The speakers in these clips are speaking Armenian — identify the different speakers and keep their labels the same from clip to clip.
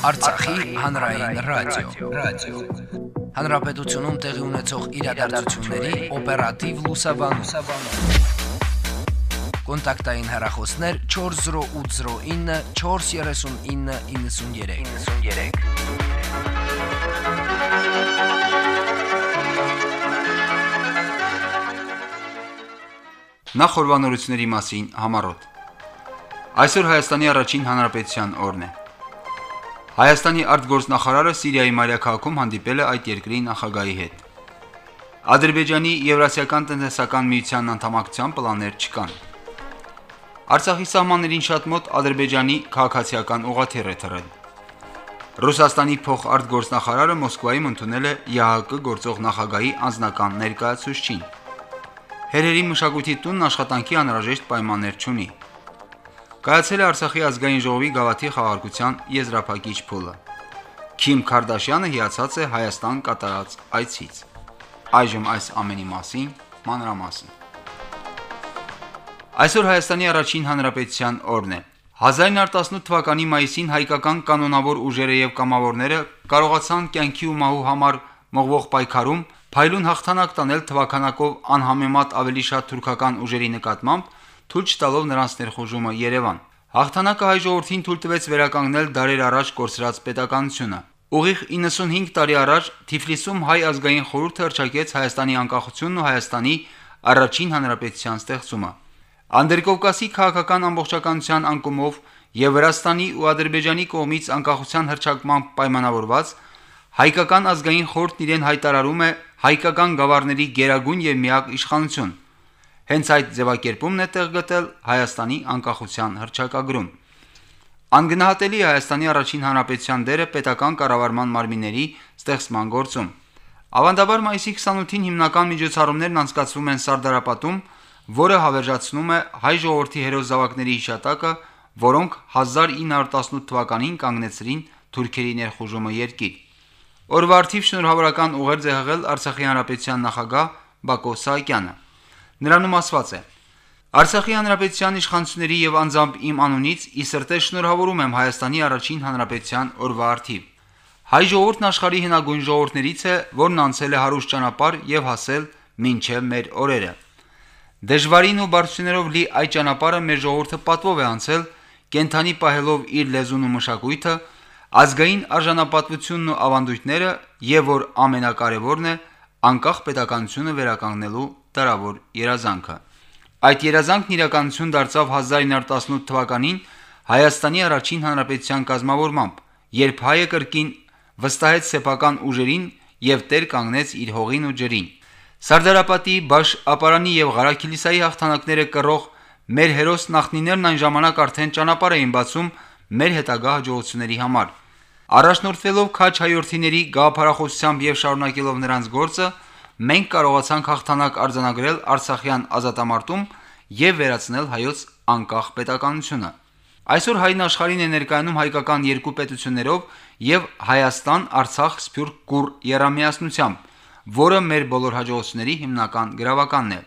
Speaker 1: Արցախի հանրային ռադիո, ռադիո։ Հանրապետությունում տեղի ունեցող իրադարձությունների օպերատիվ լուսաբանում։ Կոնտակտային հեռախոսներ 40809 43993։ 93
Speaker 2: Նախ օրվանորությունների մասին համառոտ։ Այսօր Հայաստանի առաջին հանրապետության օրն է։ Հայաստանի արտգործնախարարը Սիրիայի մայրաքաղաքում հանդիպել է այդ երկրի նախագահի հետ։ Ադրբեջանի Եվրասիական տնտեսական միության անդամակցության պլաններ չկան։ Արցախի սահմաններին շատ մոտ Ադրբեջանի քաղաքացիական ուղաթիռ է թռել։ Ռուսաստանի փոխարտգործնախարարը Մոսկվայում ընդունել է ԵԱՀԿ գործող նախագահի անձնական ներկայացուցչին։ Հերերի մշակույթի տունն աշխատանքի անհրաժեշտ պայմաններ չունի։ Կայացել է Արցախի ազգային ժողովի գավաթի խաղարկության եզրափակիչ փուլը։ Քիմ Քարդաշյանը հիացած է Հայաստան կատարած այցից։ Այժմ այս ամենի մասին մանրամասն։ Այսօր Հայաստանի առաջին հանրապետության օրն է։ 1918 թվականի մայիսին հայկական կանոնավոր ուժերը եւ կամավորները կարողացան կյանքի ու մահու համար մղվող պայքարում փայլուն հաղթանակ տանել թվականակով անհամեմատ ավելի շատ թուրքական ուժերի նկատմամբ, թույլ չտալով նրանց ներխուժումը Երևան։ Հաղթանակը հայ ժողովրդին թույլ տվեց վերականգնել դարեր առաջ կորսրած պետականությունը։ Ուղիղ 95 տարի առաջ Թիֆլիսում հայ ազգային խորհուրդը հրճակեց Հայաստանի անկախությունն ու Հայաստանի առաջին հանրապետության ստեղծումը։ Անդրկովկասի քաղաքական ամբողջականության անկումով եւ Վրաստանի ու Ադրբեջանի կողմից անկախության հրճակման պայմանավորված հայկական ազգային խորհուրդն իրեն հայտարարում է հայկական գավառների գերագույն եւ միակ իշխանություն։ Հենց այդ ձևակերպումն է տեղ գտել Հայաստանի անկախության հռչակագրում։ Անգնահատելի Հայաստանի առաջին հանրապետության դերը պետական կառավարման մարմինների ստեղծման գործում։ Ավանդաբար մայիսի 28-ին հիմնական միջոցառումներն անցկացվում են Սարդարապատում, որը հավերժացնում է հայ ժողովրդի հերոս զավակների հիշատակը, որոնք 1918 թվականին կանգնեցրին թուրքերի ներխուժումը երկիր։ Օրվա արդիվ շնորհավորական ուղերձ է հղել Արցախի հանրապետության նախագահ Բակո Սահակյանը։ Նրանում ասված է. Արցախի հանրապետության իշխանությունների եւ անձամբ իմ անունից ի սրտե շնորհավորում եմ Հայաստանի առաջին հանրապետության օրվա արդիվ։ Հայ ժողովուրդն աշխարհի հնագույն ժողովուրդներից է, որն անցել է հարուստ ճանապարհ եւ հասել մինչեւ մեր օրերը։ Դժվարին ու բարձություններով լի այդ ճանապարհը մեր ժողովուրդը պատվով է անցել, կենթանի պահելով իր լեզուն ու մշակույթը, ազգային արժանապատվությունն ու ավանդույթները եւ որ ամենակարևորն է անկախ պետականությունը վերականգնելու տարավոր երազանքը։ Այդ երազանքն իրականություն դարձավ 1918 թվականին Հայաստանի առաջին հանրապետության կազմավորմամբ, երբ հայը կրկին վստահեց սեփական ուժերին եւ տեր կանգնեց իր հողին ու ջրին։ Սարդարապետի Բաշ ապարանի եւ Ղարաքիլիսայի հաղթանակները կռող մեր հերոս նախնիներն այն ժամանակ արդեն ճանապարհ էին բացում մեր հետագա հաջողությունների համար։ Առաջնորդվելով քաչ հայորդիների գաղափարախոսությամբ եւ շարունակելով նրանց գործը, մենք կարողացանք հաղթանակ արձանագրել Արցախյան ազատամարտում եւ վերացնել հայոց անկախ պետականությունը։ Այսօր հայն աշխարհին է ներկայանում հայկական երկու պետություններով եւ Հայաստան-Արցախ սփյուռք կուր երամիասնությամբ, որը մեր բոլոր հաջողությունների հիմնական գրավականն է։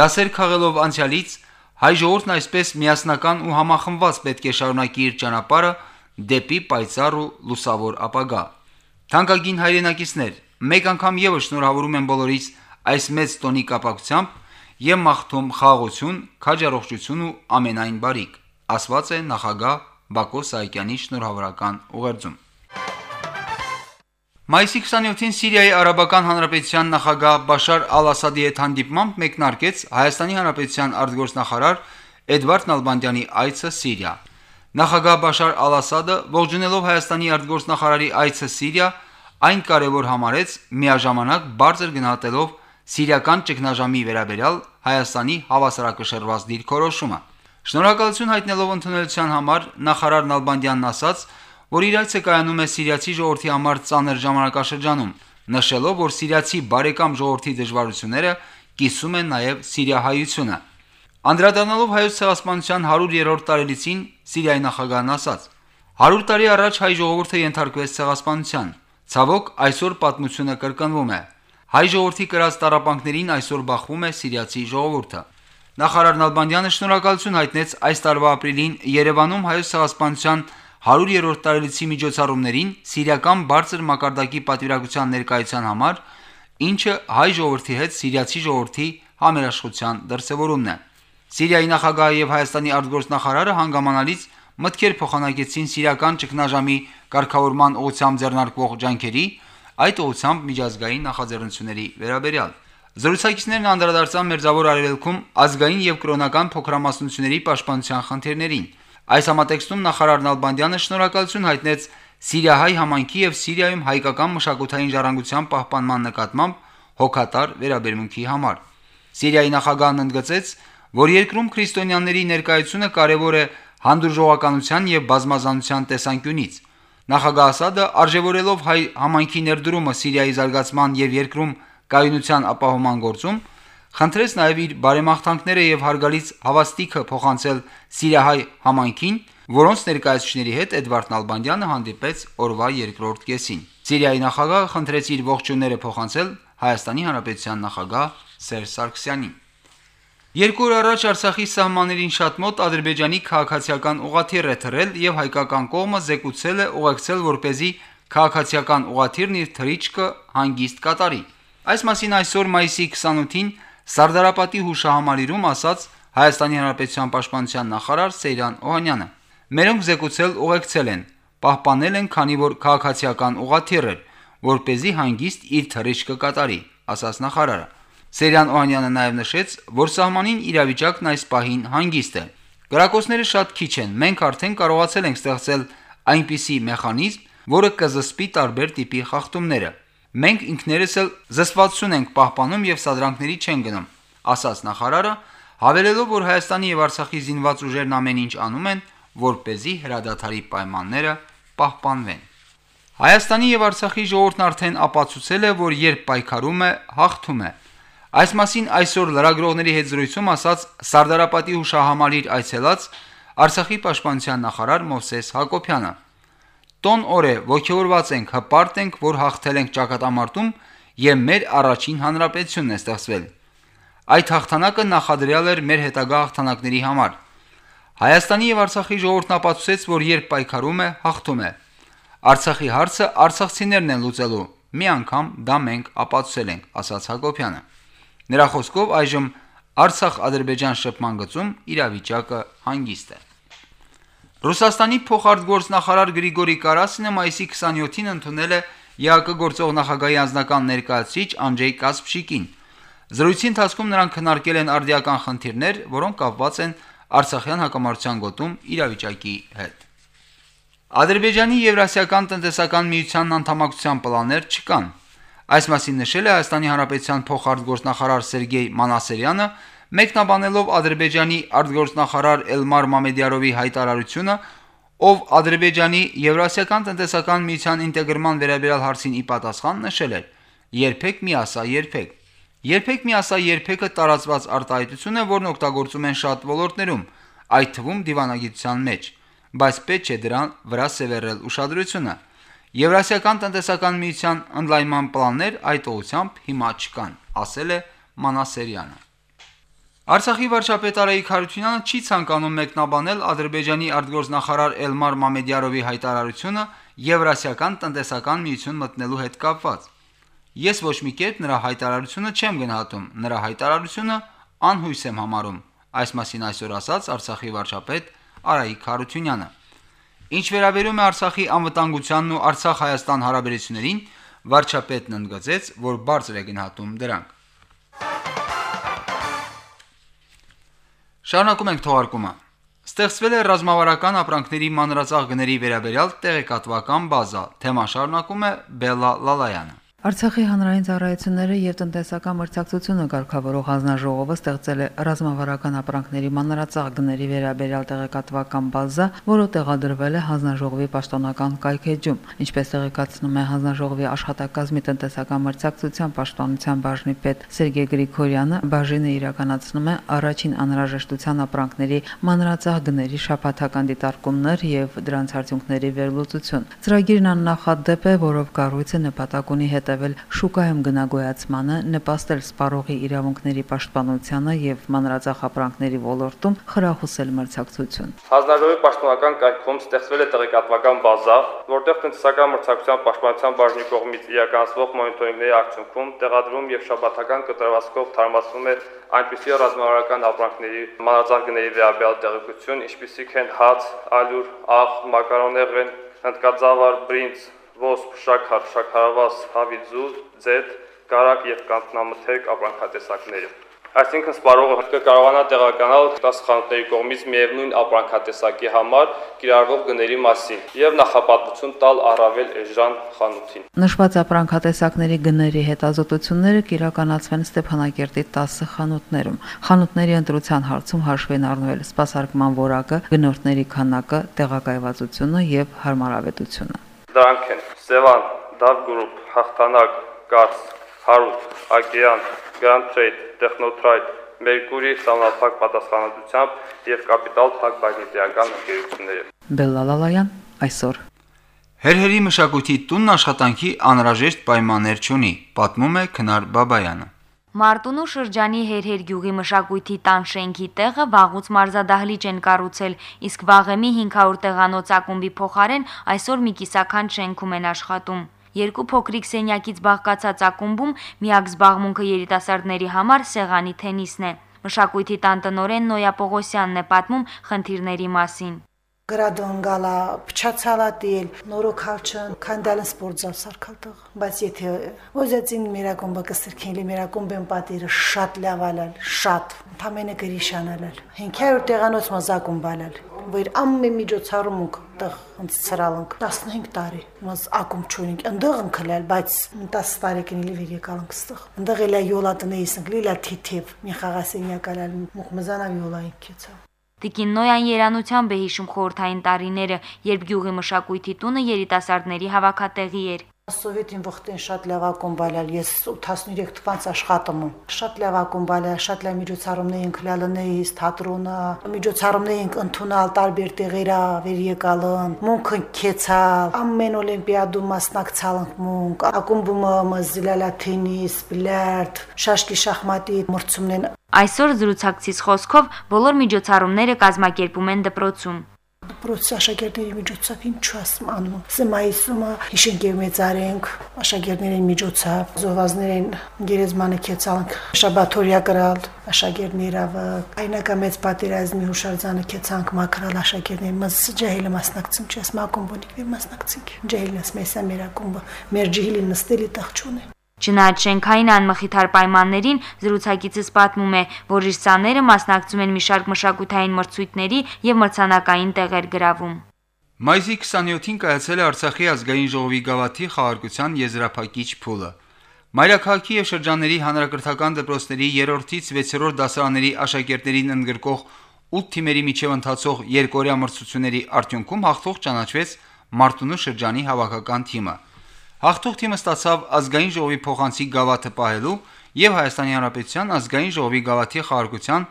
Speaker 2: Դասեր քաղելով անցյալից հայ ժողովուրդն այսպես միասնական ու համախմբված պետք է շարունակի իր ճանապարհը դեպի պայծառ ու լուսավոր ապագա։ Թանկագին հայրենակիցներ, մեկ անգամ եւս շնորհավորում եմ բոլորիս այս մեծ տոնի կապակցությամբ եւ մաղթում խաղաղություն, քաջառողջություն ու ամենայն բարիք, ասված է նախագահ Բակո Սահակյանի շնորհավորական ուղերձում։ Մայիսի 27-ին Սիրիայի Արաբական Հանրապետության նախագահ Բաշար Ալ-Ասադի հետ հանդիպմամբ մեկնարկեց Հայաստանի Հանրապետության արտգործնախարար Էդվարդ Նալբանդյանի այցը Սիրիա։ Նախագահ Բաշար Ալ-Ասադը ողջունելով Հայաստանի արտգործնախարարի այցը Սիրիա, այն կարևոր համարեց միաժամանակ բարձր գնահատելով սիրիական ճգնաժամի վերաբերյալ Հայաստանի հավասարակշռված դիրքորոշումը։ Շնորհակալություն հայտնելով ընդունելության համար նախարար Նալբանդյանն ասաց, որ իր այցը կայանում է սիրիացի ժողովրդի համար ծանր ժամանակաշրջանում, նշելով, որ սիրիացի բարեկամ ժողովրդի դժվարությունները կիսում են նաև սիրիահայությունը։ Անդրադառնալով հայոց ցեղասպանության 100-րդ տարելիցին Սիրիայի նախագահն ասաց. 100 տարի առաջ հայ ժողովուրդը ենթարկվեց ցեղասպանության։ Ցավոք, այսօր պատմությունը կրկնվում է։ Հայ ժողովրդի կրած տարապանքներին այսօր բախվում է սիրիացի ժողովուրդը։ Նախարար Նալբանդյանը շնորհակալություն հայտնեց այս տարվա ապրիլին Երևանում հայոց ցեղասպանության 100-րդ տարելիցի միջոցառումներին սիրիական բարձր մակարդակի պատվիրակության ներկայության համար, ինչը հայ ժողովրդի հետ սիրիացի ժողովրդի համերաշխության դրսևորումն է։ Սիրիայի նախագահը եւ Հայաստանի արտգործնախարարը հանգամանալից մտքեր փոխանակեցին սիրիական ճգնաժամի կարգավորման ուղղությամբ ձեռնարկվող ջանքերի, այդ ուղղությամբ միջազգային նախաձեռնությունների վերաբերյալ։ Զրուցակիցներն անդրադարձան Մերձավոր Արևելքում ազգային եւ կրոնական փոքրամասնությունների պաշտպանության խնդիրներին։ Այս համատեքստում նախարար Նալբանդյանը շնորհակալություն հայտնեց Սիրիահայ համայնքի եւ Սիրիայում հայկական մշակութային ժառանգության պահպանման նկատմամբ հոգատար վերաբերմունքի համար։ Սիրիայի նախագահն ընդգծեց, որ երկրում քրիստոնյաների ներկայությունը կարևոր է հանդուրժողականության եւ բազմազանության տեսանկյունից։ Նախագահ Ասադը արժևորելով հայ համայնքի ներդրումը Սիրիայի զարգացման եւ երկրում կայունության ապահովման գործում, խնդրեց նաեւ իր բարեմաղթանքները եւ հարգալից հավաստիքը փոխանցել Սիրիահայ համայնքին, որոնց ներկայացուցիչների հետ Էդվարդ Նալբանդյանը հանդիպեց օրվա երկրորդ կեսին։ Սիրիայի նախագահը խնդրեց իր ողջունները փոխանցել Հայաստանի Հանրապետության նախագահ Սերժ Սարգսյանին։ Երկու օր առաջ Արցախի սահմաններին շատ մոտ ադրբեջանի քաղաքացիական ուղաթիռ է թռել եւ հայկական կողմը զեկուցել է ուղեկցել որպեսի քաղաքացիական ուղաթիռն իր թրիչկը հանգիստ կատարի։ Այս մասին այսօր մայիսի 28-ին Սարդարապետի հուշահամալիրում ասաց Հայաստանի Հանրապետության Պաշտպանության նախարար Սեյրան Օհանյանը։ Մերոնք զեկուցել ուղեկցել են, պահպանել են, քանի որ քաղաքացիական ուղաթիռ էր, որ เป զի հանգիստ իր թրիչկը կատարի, ասաց նախարարը։ Սերյան Օհանյանը նաև նշեց, որ սահմանին իրավիճակն այս պահին հանգիստ է։ Գրակոչները շատ քիչ են, մենք արդեն կարողացել ենք ստեղծել այնպիսի մեխանիզմ, որը կզսպի տարբեր տիպի խախտումները։ Մենք ինքներս էլ զսպվածություն ենք պահպանում եւ սադրանքների չեն գնում, ասաց նախարարը, հավելելով, որ Հայաստանի եւ Արցախի զինված ուժերն ամեն ինչ անում են, որ เป զի հրադադարի պայմանները պահպանվեն։ Հայաստանի եւ Արցախի ժողովուրդն արդեն ապացուցել է, որ երբ պայքարում է, հաղթում է։ Այս մասին այսօր լրագրողների հետ զրույցում ասաց Սարդարապետի հուշահամալիր այցելած Արցախի պաշտպանության նախարար Մովսես Հակոբյանը։ Տոն օր է ողջորված ենք, հպարտ ենք, որ հաղթել ենք ճակատամարտում եւ մեր առաջին հանրապետությունն է ստեղծվել։ Այդ հաղթանակը նախադրյալ էր մեր հետագա հաղթանակների համար։ Հայաստանի եւ Արցախի ժողովուրդն ապացուցեց, որ երբ պայքարում է, հաղթում է։ Արցախի հարցը արցախցիներն են լուծելու։ Մի անգամ դա մենք ապացուցել ենք, ասաց Հակոբյանը։ Նրա խոսքով այժմ Արցախ-Ադրբեջան շփման գծում իրավիճակը հանգիստ է։ Ռուսաստանի փոխարտգործնախարար Գրիգորի Կարասինը մայիսի 27-ին ընդունել է ԵԱԿ գործող նախագահի անձնական ներկայացուցիչ Անջեյ Կասպշիկին։ Զրույցի ընթացքում նրանք քննարկել են արդիական խնդիրներ, որոնք կապված են Արցախյան հակամարտության գոտում իրավիճակի հետ։ Ադրբեջանի Եվրասիական տնտեսական միության անդամակցության պլաններ չկան։ Այս մասին նշել է Հայաստանի Հանրապետության փոխարտգործնախարար Սերգեյ Մանասերյանը, մեկնաբանելով Ադրբեջանի արտգործնախարար Էլմար Մամեդյարովի հայտարարությունը, ով Ադրբեջանի Եվրասիական տնտեսական միության ինտեգրման վերաբերյալ հարցին ի պատասխան նշել էր. «Երբեք մի ասա, երբեք»։ Երբեք մի ասա, երբեկը տարածված արտահայտություն է, որն օգտագործում են շատ ոլորտներում, այդ թվում դիվանագիտության մեջ, բայց պետք է դրան վրա սևեռել ուշադրությունը։ Եվրասիական տնտեսական միության ընդլայնման պլաններ այդ ուղությամբ հիմա չկան, ասել է Մանասերյանը։ Արցախի վարչապետ Արայիկ Հարությունյանը չի ցանկանում մեկնաբանել Ադրբեջանի արտգործնախարար Էլմար Մամեդյարովի հայտարարությունը Եվրասիական տնտեսական միություն մտնելու հետ կապված։ Ես ոչ մի կերպ նրա հայտարարությունը չեմ գնահատում, նրա հայտարարությունը անհույս եմ համարում։ Այս մասին այսօր ասաց Արցախի վարչապետ Արայիկ Հարությունյանը։ Ինչ վերաբերում է Արցախի անվտանգությանն ու Արցախ-Հայաստան հարաբերություններին, վարչապետն ընդգծեց, որ բարձր է գնահատում դրանք։ Շարունակում ենք թողարկումը։ Ստեղծվել է ռազմավարական ապրանքների մանրածաղ գների վերաբերյալ տեղեկատվական բազա։ Թեման շարունակում է Բելա Լալայանը։
Speaker 3: Արցախի հանրային ծառայությունները եւ տնտեսական մրցակցությունը ղեկավարող հանձնաժողովը ստեղծել է ռազմավարական ապրանքների մանրածաղ գների վերաբերյալ տեղեկատվական բազա, որը տեղադրվել է հանձնաժողովի պաշտոնական կայքեջում։ Ինչպես տեղեկացնում է հանձնաժողովի աշխատակազմի տնտեսական մրցակցության պաշտպանության բաժնի պետ Սերգեյ Գրիգորյանը, բաժինը իրականացնում է առաջին անհրաժեշտության ապրանքների մանրածաղ գների շփաթական դիտարկումներ եւ դրանց արդյունքների վերլուծություն։ Ծրագիրն աննախադեպ է, որով կառույցը նպատակ ունի հետ հետևել շուկայում գնագոյացմանը, նպաստել սպառողի իրավունքների պաշտպանությանը եւ մանրածախ ապրանքների ոլորտում խրախուսել մրցակցություն։
Speaker 4: Հանձնաժողովի պաշտպանական կայքում ստեղծվել է տեղեկատվական բազա, որտեղ տնտեսական մրցակցության պաշտպանության բաժնի կողմից իրականացվող մոնիտորինգների արդյունքում տեղադրում եւ շաբաթական կտրվածքով թարմացվում է այնպիսի ռազմավարական ապրանքների մանրածախ գների վերաբերյալ տեղեկություն, ինչպիսիք են հաց, ալյուր, աղ, մակարոնեղեն, հնդկածավար, բրինձ, ոսպ, շաքար, շաքարավազ, հավիձու, ձեթ, կարակ եւ կանտնամթերք ապրանքատեսակները։ Այսինքն սպառողը կկարողանա տեղականալ 10 խանութների կողմից միևնույն ապրանքատեսակի համար կիրառվող գների մասին եւ նախապատվություն տալ առավել էժան խանութին։
Speaker 3: Նշված ապրանքատեսակների գների հետազոտությունները կիրականացվեն Ստեփանակերտի 10 խանութներում։ Խանութների ընտրության հարցում հաշվի են առնվել սպասարկման որակը, գնորդների քանակը, տեղակայվածությունը եւ հարմարավետությունը։
Speaker 4: Դրանք են. Սևան, Դավ գրուպ, Հաղթանակ, Կարս, Հարութ, Ակեան, Grand Trade, Technotrade, Mercury համապարփակ պատասխանատվությամբ եւ կապիտալ փակ բաժնետիական ընկերությունները։
Speaker 3: Բելլալալայան այսօր
Speaker 2: Հերհերի մշակույթի տունն աշխատանքի անհրաժեշտ պայմաններ չունի, պատմում է Քնար Բաբայանը։
Speaker 5: Մարտունու շրջանի Հերհեր գյուղի մշակույթի տան շենքի տեղը վաղուց մարզադահլիճ են կառուցել, իսկ վաղեմի 500 տեղանոց ակումբի փոխարեն այսօր մի կիսական շենքում են աշխատում։ Երկու փոքրիկ սենյակից բաղկացած ակումբում միակ զբաղմունքը երիտասարդների համար սեղանի թենիսն է։ Մշակույթի տան տնորեն Նոյա Պողոսյանն է պատմում խնդիրների մասին
Speaker 6: գրադոն գալա փչացալա դիել նորոքալչն քանդալն սպորտզալ սարքալտող բայց եթե ոզեցին մերակոմբը կսրքելի մերակոմբեն պատիրը շատ լավալալ շատ թամենը գրիշանալալ 500 տեղանոց մազակում բալալ որ ամեն միջոցառումք տեղ ընդ ծրալանք 15 տարի մաս ակում չունենք ընդեղ ընկլել բայց 10 տարի կնիլի վեր եկալանք ստեղ ընդեղ էլա յոլատնեիս ընկլիլա թիթիվ մի խաղասենյակալալ մուխմզանա յոլային քեցա
Speaker 5: Տիկին Նոյան երանությամբ է հիշում խորթային տարիները, երբ գյուղի մշակույթի տունը երիտասարդների հավաքատեղի էր։
Speaker 6: Սովետին վխտեն շատ լավ ակումբալալ, ես 83 թվանց աշխատում եմ։ Շատ լավ ակումբալալ, շատ լավ միջոցառումներ ենք լալնեից, թատրոնը, միջոցառումներ ենք ընդունալ տարբեր տեղերա, վեր եկալն, մունք քեցալ, ամեն օլիմպիադում մասնակցալ ենք մունք, ակումբում մզիլալա թենիս, բիլիարդ, շաշկի շախմատի մրցումներն
Speaker 5: Այսօր զրուցակցից խոսքով բոլոր միջոցառումները կազմակերպում են դպրոցում։
Speaker 6: Պրոցես աշակերտների միջոցով ինչ ասում անում։ Սմայիսումը հիշենք եւ մեծարենք աշակերտների միջոցով զովազներին գերեզմանը քեցանք շաբաթորիա գրալ աշակերտներավը այնակա մեծ պատերազմի հուշարձանը քեցանք մակրալ աշակերտների մս ջահելը մասնակցում չես մակում բունիկ մասնակցենք ջահելնս մեսա մեր ակումբը մեր ջահելի նստելի տեղ չունի
Speaker 5: Չնայած շենքային անմխիթար պայմաններին զրուցակիցս պատմում է, որ իր սաները մասնակցում են մի շարք մշակութային մրցույթների եւ մրցանակային տեղեր գրավում։
Speaker 2: Մայիսի 27-ին կայացել է Արցախի ազգային ժողովի գավաթի խաղարկության եզրափակիչ փուլը։ Մայրաքաղաքի եւ շրջանների հանրակրթական դպրոցների 3-ից 6-րդ դասարանների աշակերտներին ընդգրկող 8 թիմերի միջև ընթացող երկօրյա մրցությունների արդյունքում հաղթող ճանաչվեց Մարտունու շրջանի հավաքական թիմը։ Հաղթող թիմը ստացավ ազգային ժողովի փոխանցի գավաթը պահելու եւ Հայաստանի Հանրապետության ազգային ժողովի գավաթի խաղարկության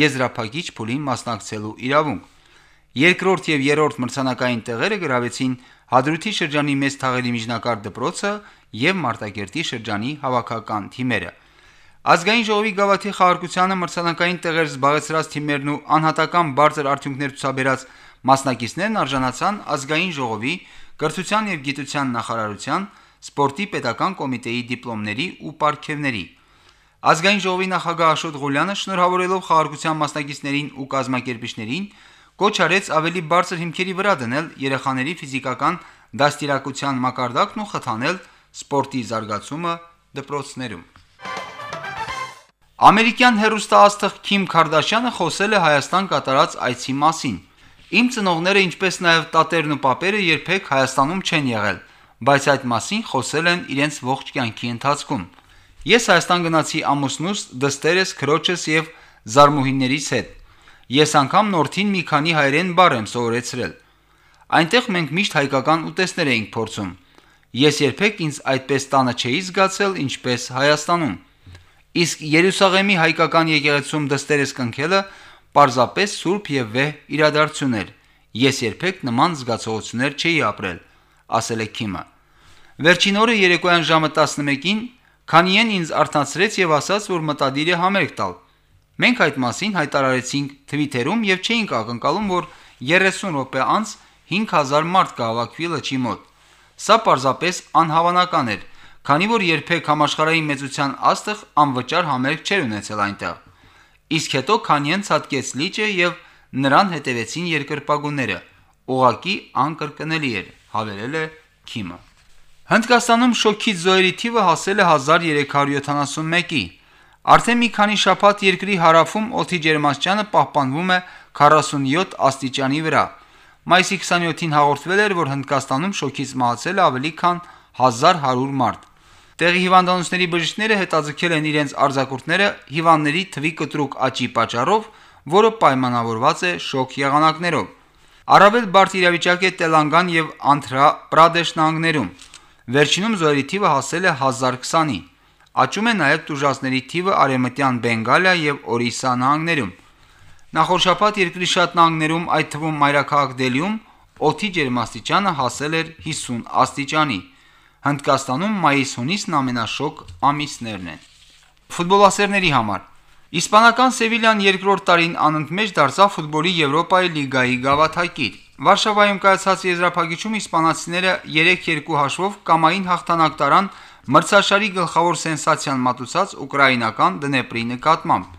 Speaker 2: եզրափակիչ փուլին մասնակցելու իրավունք։ Երկրորդ եւ երրորդ մրցանակային տեղերը գրավեցին Հադրութի շրջանի մեծ թաղերի միջնակարգ դպրոցը եւ Մարտակերտի շրջանի հավաքական թիմերը։ Ազգային ժողովի գավաթի խաղարկությանը մրցանակային տեղեր զբաղեցրած թիմերն ու անհատական բարձր արդյունքներ ցուցաբերած մասնակիցներն արժանացան ազգային ժողովի կրթության եւ գիտության նախարարության սպորտի պետական կոմիտեի դիպլոմների ու պարգևների։ Ազգային ժողովի նախագահ Աշոտ Ղուլյանը շնորհավորելով խաղարկության մասնակիցներին ու կազմակերպիչներին կոչ արեց ավելի բարձր հիմքերի վրա դնել երեխաների ֆիզիկական դաստիարակության մակարդակն ու խթանել սպորտի զարգացումը դպրոցներում։ Ամերիկյան հերոստաաստղ Քիմ Քարդաշյանը խոսել է Հայաստան կատարած այցի մասին։ Իմ ծնողները, ինչպես նաև տատերն ու պապերը երբեք Հայաստանում չեն եղել, բայց այդ մասին խոսել են իրենց ողջ կյանքի ընթացքում։ Ես Հայաստան գնացի ամուսնուս, դստերս, քրոջս եւ զարմուհիներիս հետ։ Ես անգամ նորթին մի քանի հայերեն բառ եմ սովորեցրել։ Այնտեղ մենք միշտ հայկական ուտեստներ էինք փորձում։ Ես երբեք ինձ այդպես տանը չէի զգացել, ինչպես Հայաստանում։ Իսկ Երուսաղեմի հայկական եկեղեցում դստերս կնքելը պարզապես սուրբ եւ վեհ իրադարձություն էր։ Ես երբեք նման զգացողություններ չէի ապրել ասել է Քիմը։ Վերջին օրը երեկոյան ժամը 11-ին Քանիեն ինձ արթնացրեց եւ ասաց, որ մտադիր է համերգ տալ։ Մենք այդ մասին հայտարարեցինք Twitter-ում եւ չէինք ակնկալում, որ 30 րոպե անց 5000 մարդ կհավաքվի լճի մոտ։ Սա պարզապես անհավանական էր, քանի որ երբեք համաշխարհային մեծության աստղ անվճար համերգ չէր ունեցել այնտեղ։ Իսկ հետո Քանիեն ցածկեց լիճը եւ նրան հետևեցին երկրպագուները։ Ուղակի անկրկնելի էր, հավելել է Քիմը։ Հնդկաստանում շոքից զոհերի թիվը հասել է 1371-ի։ Արդեն մի քանի շաբաթ երկրի հարավում օդի ջերմաստիճանը պահպանվում է 47 աստիճանի վրա։ Մայիսի 27-ին հաղորդվել էր, որ Հնդկաստանում շոքից մահացել է ավելի քան 1100 մարդ։ Տեղի հիվանդանոցների բժիշկները հետաձգել են իրենց արձակուրդները հիվանդների թվի կտրուկ աճի պատճառով, որը պայմանավորված է շոկ եղանակներով։ Արաբել բարդ իրավիճակ է Տելանգան եւ Անթրա Պրադեշ նահանգներում։ Վերջինում զոհերի թիվը հասել է 1020-ի։ Աճում է նաև տուժածների թիվը Արեմտյան Բենգալիա եւ Օրիսա նահանգներում։ Նախորդ շաբաթ երկրի շատ նահանգներում, այդ թվում Մայրաքաղաք Դելիում, օդի ջերմաստիճանը հասել էր 50 աստիճանի։ Հնդկաստանում մայիս-հունիսն ամենաշոգ ամիսներն են։ Ֆուտբոլասերների համար. Իսպանական Սևիլյան երկրորդ տարին անընդմեջ դարձավ ֆուտբոլի Եվրոպայի լիգայի գավաթակիր։ Վարշավայում կայացած եզրափակիչում իսպանացիները 3-2 հաշվով կամային հաղթանակ տարան մրցաշարի գլխավոր սենսացիան մատուցած ուկրաինական Դնեպրի նկատմամբ։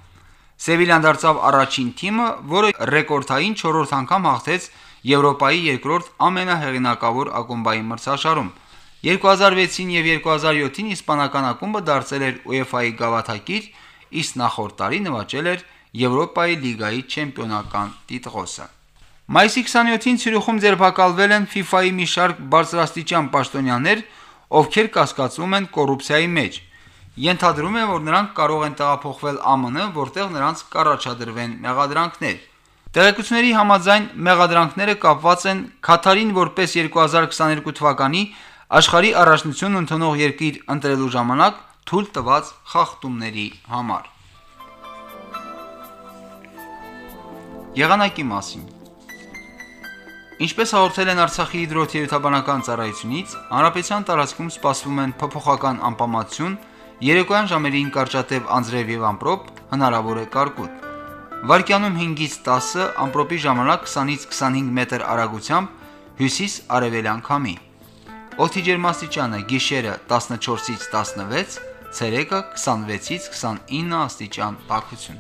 Speaker 2: Սևիլյան դարձավ առաջին թիմը, որը ռեկորդային 4-րդ անգամ հաղթեց Եվրոպայի երկրորդ ամենահեղինակավոր ակումբային մրցաշարում։ 2006-ին եւ 2007-ին իսպանական ակումբը դարձել էր UEFA-ի գավաթակիր, իսկ նախորդ տարի նվաճել էր Եվրոպայի լիգայի չեմպիոնական տիտղոսը։ Մայիսի 27-ին Ցյուրիխում ձերբակալվել են FIFA-ի մի շարք բարձրաստիճան պաշտոնյաներ, ովքեր կասկածվում են կոռուպցիայի մեջ։ Ենթադրում է, որ նրանք կարող են տեղափոխվել ԱՄՆ, որտեղ նրանց կառաջադրվեն մեղադրանքներ։ Տեղեկությունների համաձայն մեղադրանքները կապված են Քաթարին որպես 2022 թվականի աշխարհի առաջնություն ընդունող երկիր ընտրելու ժամանակ թույլ տված խախտումների համար։ Եղանակի մասին. Ինչպես հաղորդել են Արցախի հիդրոթերապևտաբանական ծառայությունից, հանրապետության տարածքում սպասվում են փոփոխական անպամատություն, երեկոյան ժամերին կարճատև անձրև եւ ամպրոպ, հնարավոր է կարկուտ։ Վարկյանում 5-ից 10, ամպրոպի ժամանակ 20-ից 25 մետր արագությամբ հյուսիս արևելյան քամի։ Օդի ջերմաստիճանը՝ գիշերը 14-ից 16, ցերեկը 26-ից 29 աստիճան տաքություն։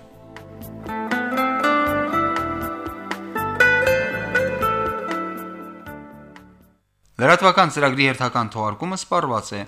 Speaker 2: Լրատվական ծրագրի հերթական թողարկումը սպառված է։